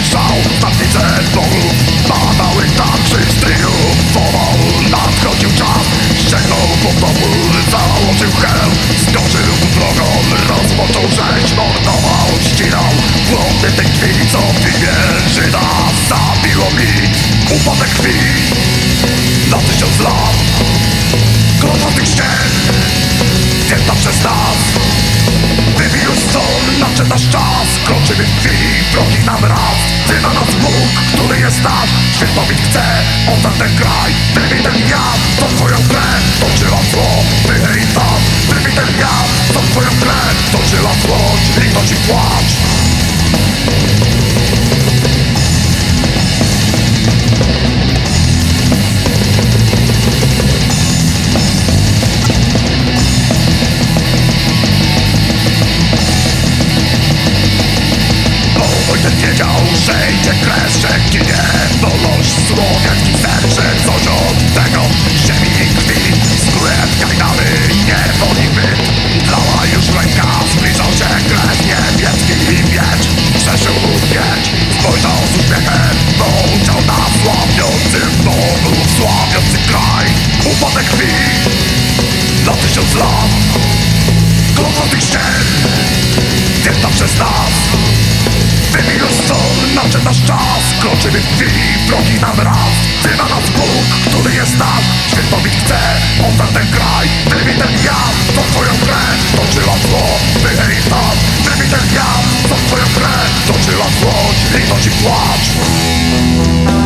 szał Na widzę bogów Padały tarczy Triumfował Nadchodził czas Sięgnął po domu Założył hełm Zdążył wrogom Rozpoczął rzeź Mordował Ścinał Głody tej krwi Co imię Żyda Zabiło mi Upadek krwi. Na tysiąc lat Klątwa tych ścian Wzięta przez nas. Wybił stąd, nadszedł nasz czas Kroczymy w krwi, wrogi nam raz Na nas Bóg, który jest Świat pobić chce, on ten kraj. Ten ja, co twoją krew Toczyła zło, i tam. Ten ja, co twoją krew Toczyła złość, litość i płacz kres, że ginie. Wolność słowiański serce Coś od tego. Ziemi i krwi kajdany, nie wolimy. Dlała już ręka, zbliżał się kres Niemiecki miecz, przeszył pięć Spojrzał z uśmiechem, pouczał nas Sławiący Bogu, sławiący kraj. Upadek krwi na tysiąc lat. Klątwa tych ścian przez nas już sol, nadszedł nasz czas. Kroczymy w krwi, wrogi nam raz. Na nas Bóg, który jest nasz. Świat pobić chce, on ten kraj mi ten ja, to twoją krew Toczyła zło, tam Ty mi ten ja, to twoją krew Toczyła złość, litość i płacz